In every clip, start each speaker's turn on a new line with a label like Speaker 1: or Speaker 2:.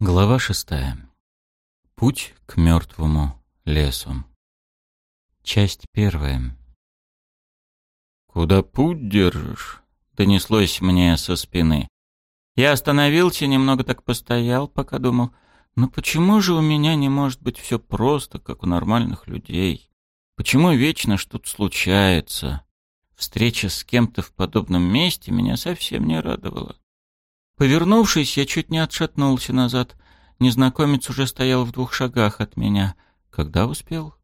Speaker 1: Глава шестая. Путь к мертвому лесу. Часть первая. «Куда путь держишь?» — донеслось мне со спины. Я остановился, немного так постоял, пока думал, «Ну почему же у меня не может быть все просто, как у нормальных людей? Почему вечно что-то случается?» Встреча с кем-то в подобном месте меня совсем не радовала. Повернувшись, я чуть не отшатнулся назад. Незнакомец уже стоял в двух шагах от меня. Когда успел?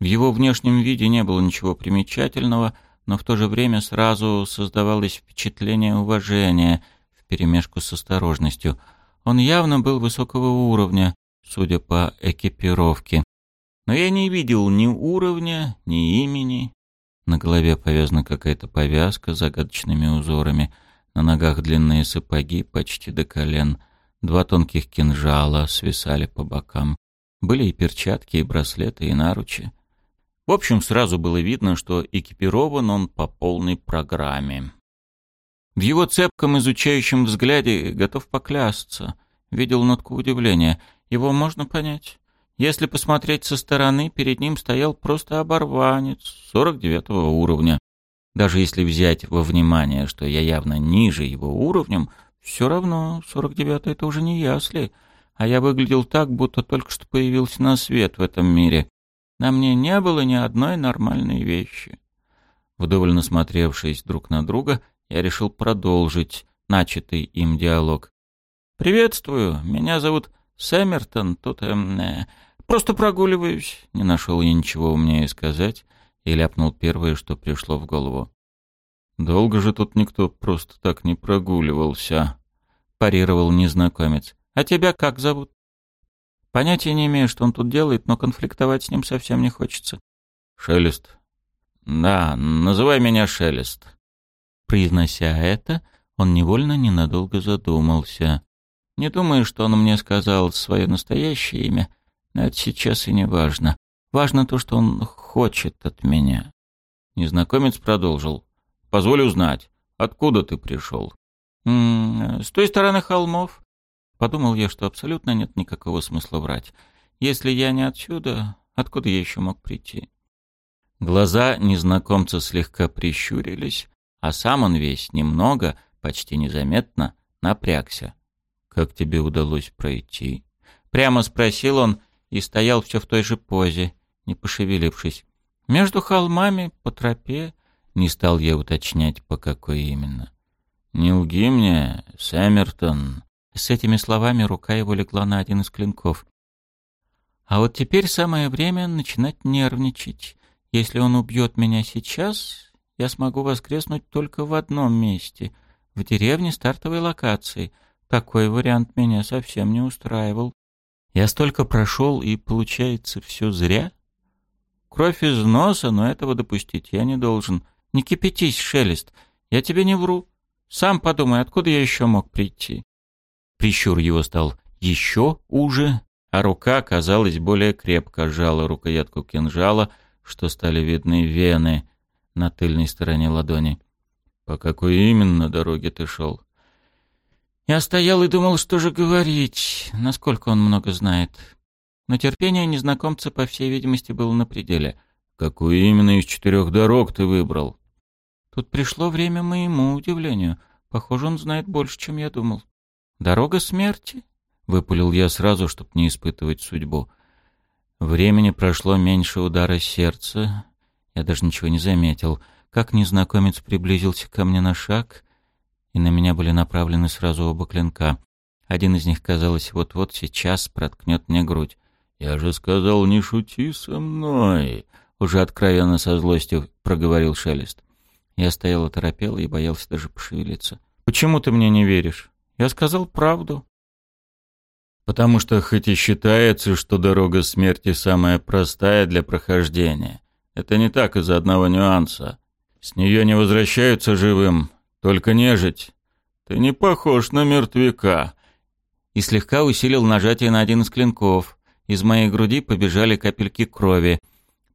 Speaker 1: В его внешнем виде не было ничего примечательного, но в то же время сразу создавалось впечатление уважения вперемешку с осторожностью. Он явно был высокого уровня, судя по экипировке. Но я не видел ни уровня, ни имени. На голове повязана какая-то повязка с загадочными узорами — на ногах длинные сапоги почти до колен, два тонких кинжала свисали по бокам. Были и перчатки, и браслеты, и наручи. В общем, сразу было видно, что экипирован он по полной программе. В его цепком изучающем взгляде готов поклясться. Видел нотку удивления. Его можно понять. Если посмотреть со стороны, перед ним стоял просто оборванец 49 уровня. Даже если взять во внимание, что я явно ниже его уровнем, все равно 49-й это уже не ясли, а я выглядел так, будто только что появился на свет в этом мире. На мне не было ни одной нормальной вещи. Вдоволь насмотревшись друг на друга, я решил продолжить начатый им диалог. «Приветствую, меня зовут Сэммертон, тут эм, э, просто прогуливаюсь». Не нашел я ничего умнее сказать и ляпнул первое, что пришло в голову. «Долго же тут никто просто так не прогуливался», — парировал незнакомец. «А тебя как зовут?» «Понятия не имею, что он тут делает, но конфликтовать с ним совсем не хочется».
Speaker 2: «Шелест». «Да, называй меня Шелест».
Speaker 1: Произнося это, он невольно ненадолго задумался. Не думаю, что он мне сказал свое настоящее имя, но это сейчас и не важно. Важно то, что он хочет от меня.
Speaker 2: Незнакомец продолжил. «Позволь узнать, откуда ты пришел?»
Speaker 1: М -м, «С той стороны холмов». Подумал я, что абсолютно нет никакого смысла врать. Если я не отсюда, откуда я еще мог прийти? Глаза незнакомца слегка прищурились, а сам он весь немного, почти незаметно, напрягся. «Как тебе удалось пройти?» Прямо спросил он и стоял все в той же позе, не пошевелившись. Между холмами, по тропе, не стал я уточнять, по какой именно.
Speaker 2: «Не лги мне, Сэммертон!»
Speaker 1: С этими словами рука его легла на один из клинков. А вот теперь самое время начинать нервничать. Если он убьет меня сейчас, я смогу воскреснуть только в одном месте — в деревне стартовой локации. Такой вариант меня совсем не устраивал. Я столько прошел, и получается все зря. Кровь из носа, но этого допустить я не должен. Не кипятись, Шелест, я тебе не вру. Сам подумай, откуда я еще мог прийти? Прищур его стал еще уже, а рука, казалось, более крепко сжала рукоятку кинжала, что стали видны вены на тыльной стороне ладони.
Speaker 2: «По какой именно дороге ты шел?»
Speaker 1: Я стоял и думал, что же говорить, насколько он много знает. Но терпение незнакомца, по всей видимости, было на пределе.
Speaker 2: «Какую именно из четырех дорог ты выбрал?»
Speaker 1: Тут пришло время моему удивлению. Похоже, он знает больше, чем я думал. «Дорога смерти?» — выпалил я сразу, чтобы не испытывать судьбу. Времени прошло меньше удара сердца. Я даже ничего не заметил. Как незнакомец приблизился ко мне на шаг, и на меня были направлены сразу оба клинка. Один из них, казалось, вот-вот сейчас проткнет мне грудь.
Speaker 2: «Я же сказал, не шути со мной!» Уже откровенно со злостью проговорил Шелест.
Speaker 1: Я стоял оторопел и боялся даже пошевелиться. «Почему ты мне не веришь? Я сказал правду».
Speaker 2: «Потому что хоть и считается, что дорога смерти самая простая для прохождения, это не так из-за одного нюанса. С нее не возвращаются живым, только нежить. Ты не похож на мертвяка».
Speaker 1: И слегка усилил нажатие на один из клинков. Из моей груди побежали капельки крови.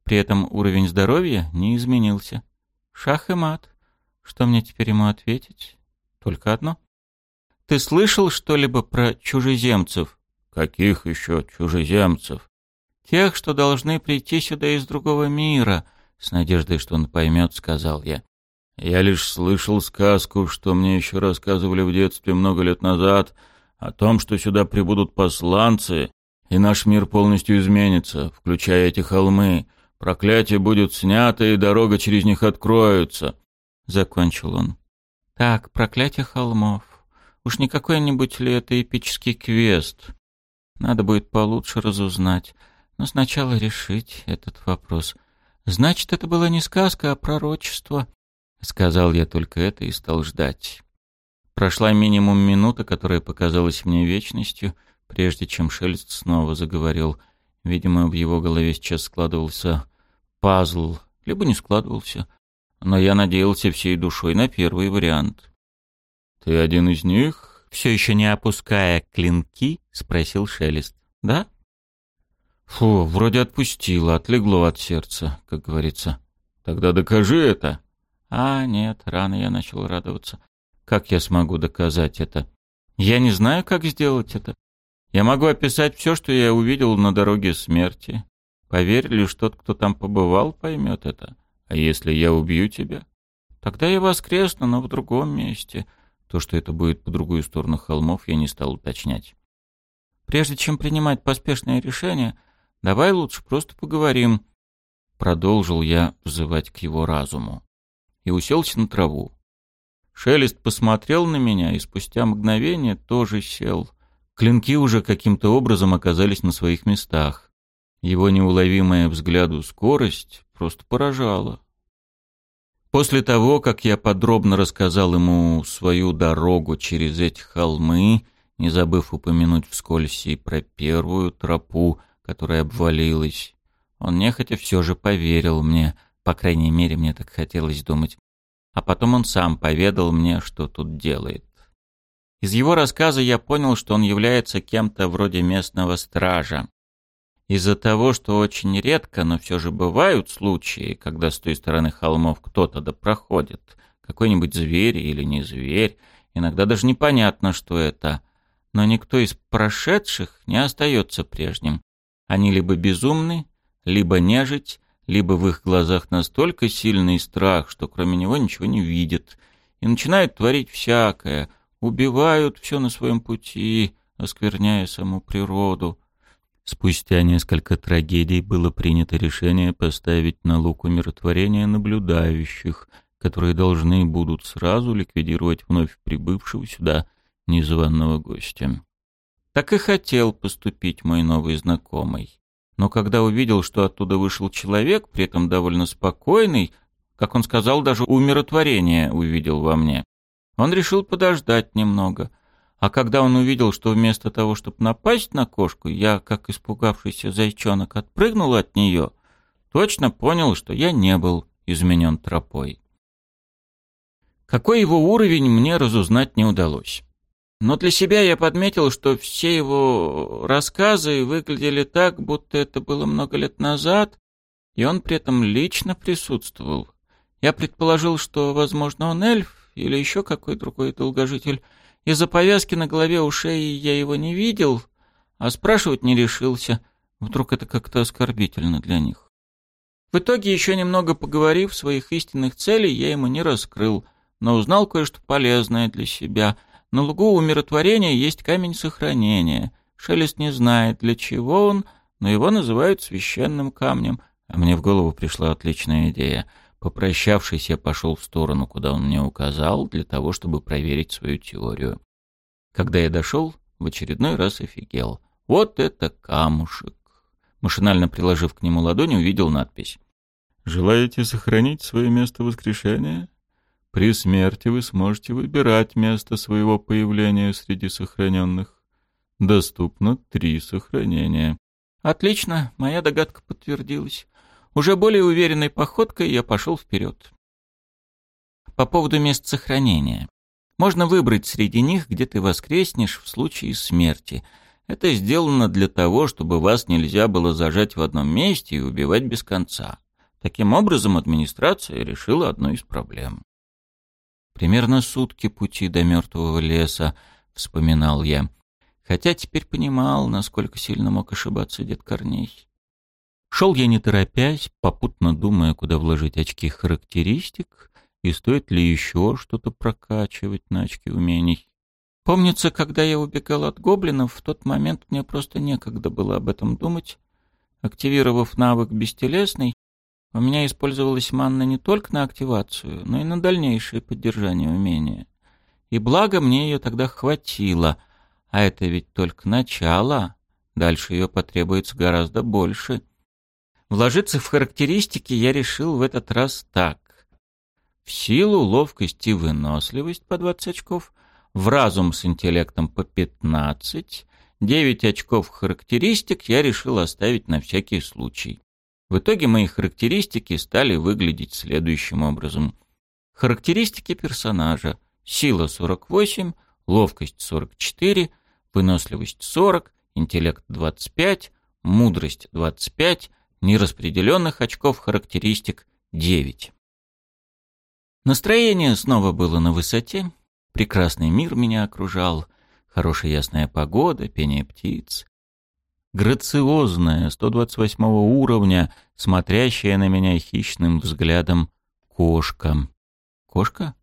Speaker 1: При этом уровень здоровья не изменился. Шах и мат. Что мне теперь ему ответить? Только одно. Ты слышал что-либо про чужеземцев?
Speaker 2: Каких еще чужеземцев?
Speaker 1: Тех, что должны прийти сюда из другого мира, с надеждой, что он поймет, сказал я.
Speaker 2: Я лишь слышал сказку, что мне еще рассказывали в детстве много лет назад, о том, что сюда прибудут посланцы, и наш мир полностью изменится, включая эти холмы. Проклятие будет снято, и дорога через них откроется. Закончил он.
Speaker 1: Так, проклятие холмов. Уж не какой-нибудь ли это эпический квест? Надо будет получше разузнать. Но сначала решить этот вопрос. Значит, это была не сказка, а пророчество. Сказал я только это и стал ждать. Прошла минимум минута, которая показалась мне вечностью, прежде чем Шелест снова заговорил. Видимо, в его голове сейчас складывался пазл, либо не складывался. Но я надеялся всей душой на первый вариант.
Speaker 2: «Ты один из них?»
Speaker 1: Все еще не опуская клинки, спросил Шелест. «Да?»
Speaker 2: Фу, вроде отпустило, отлегло от сердца, как говорится. Тогда докажи это.
Speaker 1: А, нет, рано я начал радоваться. Как я смогу доказать это? Я не знаю, как сделать это. Я могу описать все, что я увидел на дороге смерти. Поверь, лишь тот, кто там побывал, поймет это. А если я убью тебя? Тогда я воскресну, но в другом месте. То, что это будет по другую сторону холмов, я не стал уточнять. Прежде чем принимать поспешное решение, давай лучше просто поговорим. Продолжил я взывать к его разуму. И уселся на траву. Шелест посмотрел на меня и спустя мгновение тоже сел. Клинки уже каким-то образом оказались на своих местах. Его неуловимая взгляду скорость просто поражала. После того, как я подробно рассказал ему свою дорогу через эти холмы, не забыв упомянуть вскользь и про первую тропу, которая обвалилась, он нехотя все же поверил мне, по крайней мере, мне так хотелось думать. А потом он сам поведал мне, что тут делает. Из его рассказа я понял, что он является кем-то вроде местного стража. Из-за того, что очень редко, но все же бывают случаи, когда с той стороны холмов кто-то да проходит, какой-нибудь зверь или не зверь, иногда даже непонятно, что это, но никто из прошедших не остается прежним. Они либо безумны, либо нежить, либо в их глазах настолько сильный страх, что кроме него ничего не видят, и начинают творить всякое, убивают все на своем пути, оскверняя саму природу. Спустя несколько трагедий было принято решение поставить на лук умиротворения наблюдающих, которые должны будут сразу ликвидировать вновь прибывшего сюда незваного гостя. Так и хотел поступить мой новый знакомый. Но когда увидел, что оттуда вышел человек, при этом довольно спокойный, как он сказал, даже умиротворение увидел во мне, он решил подождать немного. А когда он увидел, что вместо того, чтобы напасть на кошку, я, как испугавшийся зайчонок, отпрыгнул от нее, точно понял, что я не был изменен тропой. Какой его уровень, мне разузнать не удалось. Но для себя я подметил, что все его рассказы выглядели так, будто это было много лет назад, и он при этом лично присутствовал. Я предположил, что, возможно, он эльф или еще какой другой долгожитель. Из-за повязки на голове ушей я его не видел, а спрашивать не решился. Вдруг это как-то оскорбительно для них. В итоге, еще немного поговорив своих истинных целей, я ему не раскрыл, но узнал кое-что полезное для себя — на лугу умиротворения есть камень сохранения. Шелест не знает, для чего он, но его называют священным камнем. А мне в голову пришла отличная идея. Попрощавшись, я пошел в сторону, куда он мне указал, для того, чтобы проверить свою теорию. Когда я дошел, в очередной раз офигел. Вот это камушек! Машинально приложив к нему ладонь, увидел надпись.
Speaker 2: «Желаете сохранить свое место воскрешения?» При смерти вы сможете выбирать место своего появления среди сохраненных. Доступно три сохранения.
Speaker 1: Отлично, моя догадка подтвердилась. Уже более уверенной походкой я пошел вперед. По поводу мест сохранения. Можно выбрать среди них, где ты воскреснешь в случае смерти. Это сделано для того, чтобы вас нельзя было зажать в одном месте и убивать без конца. Таким образом, администрация решила одну из проблем. Примерно сутки пути до мертвого леса, вспоминал я. Хотя теперь понимал, насколько сильно мог ошибаться дед Корней. Шел я не торопясь, попутно думая, куда вложить очки характеристик и стоит ли еще что-то прокачивать на очки умений. Помнится, когда я убегал от гоблинов, в тот момент мне просто некогда было об этом думать. Активировав навык «Бестелесный», у меня использовалась манна не только на активацию, но и на дальнейшее поддержание умения. И благо мне ее тогда хватило, а это ведь только начало, дальше ее потребуется гораздо больше. Вложиться в характеристики я решил в этот раз так. В силу, ловкость и выносливость по 20 очков — в разум с интеллектом по 15, 9 очков характеристик я решил оставить на всякий случай. В итоге мои характеристики стали выглядеть следующим образом. Характеристики персонажа. Сила 48, ловкость 44, выносливость 40, интеллект 25, мудрость 25, нераспределенных очков характеристик 9. Настроение снова было на высоте, Прекрасный мир меня окружал, хорошая ясная погода, пение птиц. Грациозная, 128 уровня, смотрящая на меня хищным взглядом кошка. Кошка?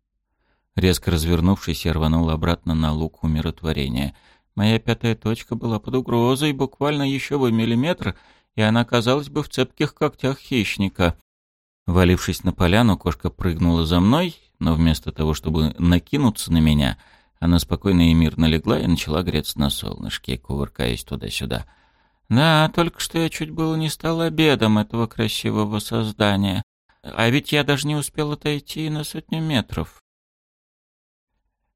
Speaker 1: Резко развернувшись, я рванул обратно на лук умиротворения. Моя пятая точка была под угрозой, буквально еще в миллиметр, и она оказалась бы в цепких когтях хищника. Валившись на поляну, кошка прыгнула за мной, но вместо того, чтобы накинуться на меня, она спокойно и мирно легла и начала греться на солнышке, кувыркаясь туда-сюда. Да, только что я чуть было не стал обедом этого красивого создания. А ведь я даже не успел отойти на сотню метров.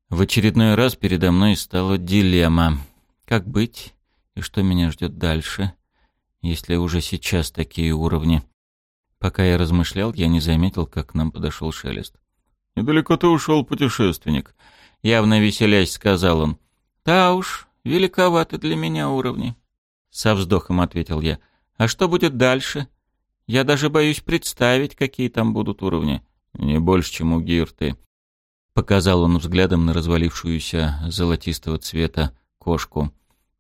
Speaker 1: В очередной раз передо мной стала дилемма. Как быть и что меня ждет дальше, если уже сейчас такие уровни? Пока я размышлял, я не заметил, как к нам подошел Шелест.
Speaker 2: «Недалеко ты ушел, путешественник», —
Speaker 1: явно веселясь сказал он. «Да уж, великоваты для меня уровни», — со вздохом ответил я. «А что будет дальше? Я даже боюсь представить, какие там будут уровни».
Speaker 2: «Не больше, чем у Гирты», — показал он взглядом на развалившуюся золотистого цвета кошку.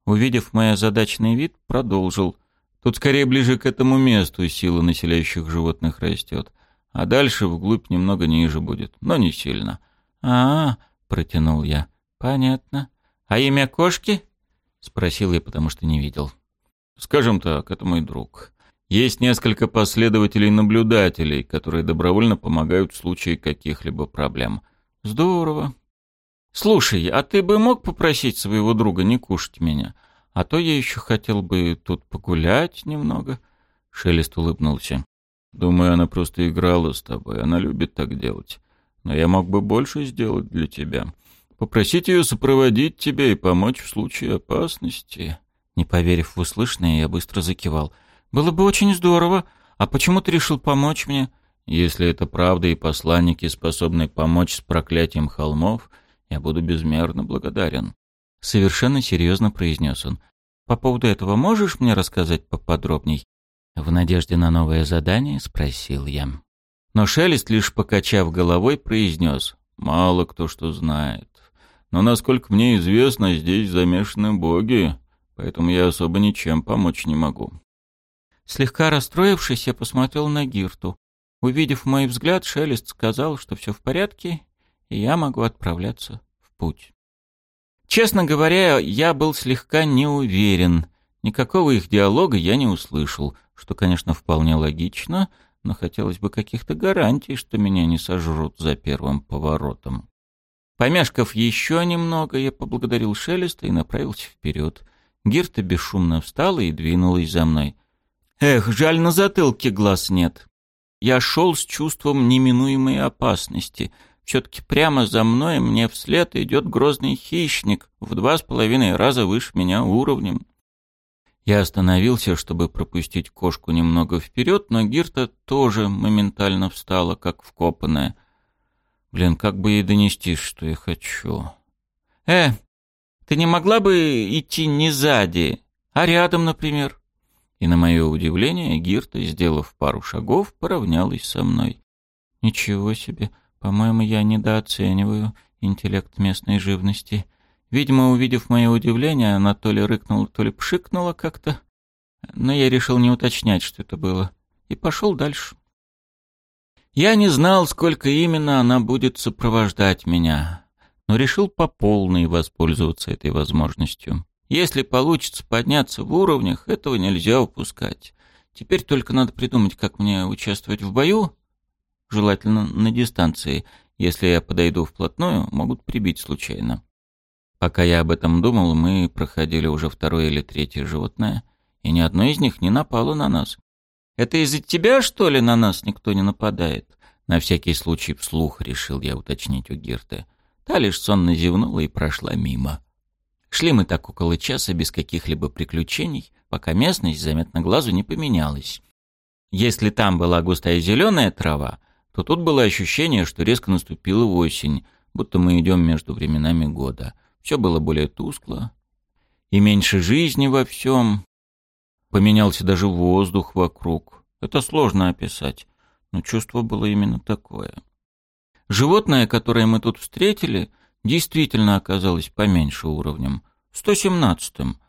Speaker 1: Увидев мой озадаченный вид, продолжил. «Тут скорее ближе к этому месту сила населяющих животных растет а дальше вглубь немного ниже будет, но не сильно. А, -а, -а протянул я. Понятно. А имя кошки? спросил я, потому что не видел.
Speaker 2: Скажем так, это мой друг. Есть несколько последователей-наблюдателей, которые добровольно помогают в случае каких-либо проблем.
Speaker 1: Здорово. Слушай, а ты бы мог попросить своего друга не кушать меня? А то я еще хотел бы тут погулять немного. Шелест улыбнулся.
Speaker 2: Думаю, она просто играла с тобой. Она любит так делать. Но я мог бы больше сделать для тебя. Попросить ее сопроводить тебя и помочь в случае опасности».
Speaker 1: Не поверив в услышанное, я быстро закивал. «Было бы очень здорово. А почему ты решил помочь мне?»
Speaker 2: «Если это правда и посланники способны помочь с проклятием холмов, я буду безмерно благодарен».
Speaker 1: Совершенно серьезно произнес он. «По поводу этого можешь мне рассказать поподробней? В надежде на новое задание спросил я. Но Шелест, лишь покачав головой, произнес.
Speaker 2: «Мало кто что знает. Но, насколько мне известно, здесь замешаны боги, поэтому я особо ничем помочь не могу».
Speaker 1: Слегка расстроившись, я посмотрел на Гирту. Увидев мой взгляд, Шелест сказал, что все в порядке, и я могу отправляться в путь. Честно говоря, я был слегка не уверен. Никакого их диалога я не услышал — что, конечно, вполне логично, но хотелось бы каких-то гарантий, что меня не сожрут за первым поворотом. Помешков еще немного, я поблагодарил Шелеста и направился вперед. Гирта бесшумно встала и двинулась за мной. Эх, жаль, на затылке глаз нет. Я шел с чувством неминуемой опасности. Все-таки прямо за мной мне вслед идет грозный хищник, в два с половиной раза выше меня уровнем. Я остановился, чтобы пропустить кошку немного вперед, но Гирта тоже моментально встала, как вкопанная. Блин, как бы ей донести, что я хочу? «Э, ты не могла бы идти не сзади, а рядом, например?» И на мое удивление Гирта, сделав пару шагов, поравнялась со мной. «Ничего себе, по-моему, я недооцениваю интеллект местной живности. Видимо, увидев мое удивление, она то ли рыкнула, то ли пшикнула как-то, но я решил не уточнять, что это было, и пошел дальше. Я не знал, сколько именно она будет сопровождать меня, но решил по полной воспользоваться этой возможностью. Если получится подняться в уровнях, этого нельзя упускать. Теперь только надо придумать, как мне участвовать в бою, желательно на дистанции. Если я подойду вплотную, могут прибить случайно. Пока я об этом думал, мы проходили уже второе или третье животное, и ни одно из них не напало на нас. «Это из-за тебя, что ли, на нас никто не нападает?» На всякий случай вслух решил я уточнить у Гирты. Та лишь сонно зевнула и прошла мимо. Шли мы так около часа без каких-либо приключений, пока местность заметно глазу не поменялась. Если там была густая зеленая трава, то тут было ощущение, что резко наступила осень, будто мы идем между временами года. Все было более тускло и меньше жизни во всем. Поменялся даже воздух вокруг. Это сложно описать, но чувство было именно такое. Животное, которое мы тут встретили, действительно оказалось поменьше уровнем, 117-м,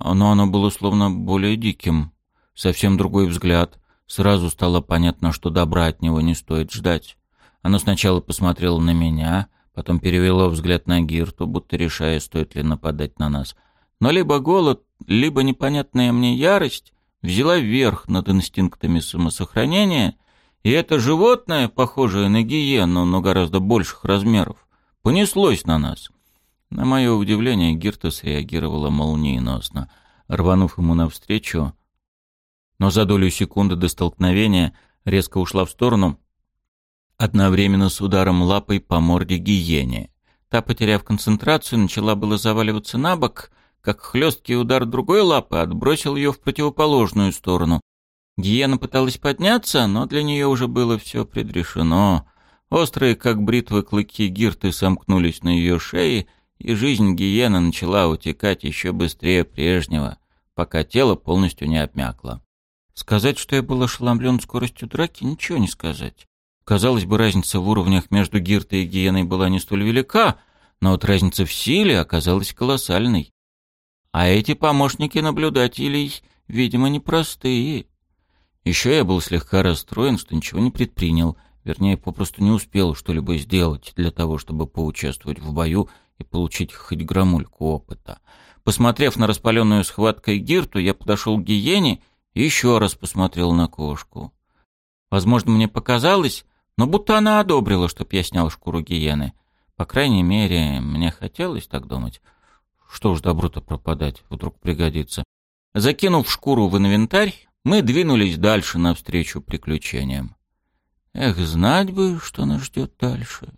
Speaker 1: но оно было словно более диким, совсем другой взгляд. Сразу стало понятно, что добра от него не стоит ждать. Оно сначала посмотрело на меня, потом перевело взгляд на Гирту, будто решая, стоит ли нападать на нас. Но либо голод, либо непонятная мне ярость взяла верх над инстинктами самосохранения, и это животное, похожее на гиену, но гораздо больших размеров, понеслось на нас. На мое удивление, Гиртус реагировала молниеносно, рванув ему навстречу, но за долю секунды до столкновения резко ушла в сторону, одновременно с ударом лапой по морде гиене. Та, потеряв концентрацию, начала было заваливаться на бок, как хлесткий удар другой лапы отбросил ее в противоположную сторону, Гиена пыталась подняться, но для нее уже было все предрешено. Острые, как бритвы, клыки гирты сомкнулись на ее шее, и жизнь гиены начала утекать еще быстрее прежнего, пока тело полностью не обмякло. Сказать, что я был ошеломлен скоростью драки, ничего не сказать. Казалось бы, разница в уровнях между гиртой и гиеной была не столь велика, но вот разница в силе оказалась колоссальной. А эти помощники наблюдателей, видимо, непростые. Еще я был слегка расстроен, что ничего не предпринял, вернее, попросту не успел что-либо сделать для того, чтобы поучаствовать в бою и получить хоть грамульку опыта. Посмотрев на распаленную схваткой Гирту, я подошел к гиене еще раз посмотрел на кошку. Возможно, мне показалось, но будто она одобрила, чтоб я снял шкуру гиены. По крайней мере, мне хотелось так думать. Что уж добру-то пропадать, вдруг пригодится. Закинув шкуру в инвентарь, мы двинулись дальше навстречу приключениям. Эх, знать бы, что нас ждет дальше.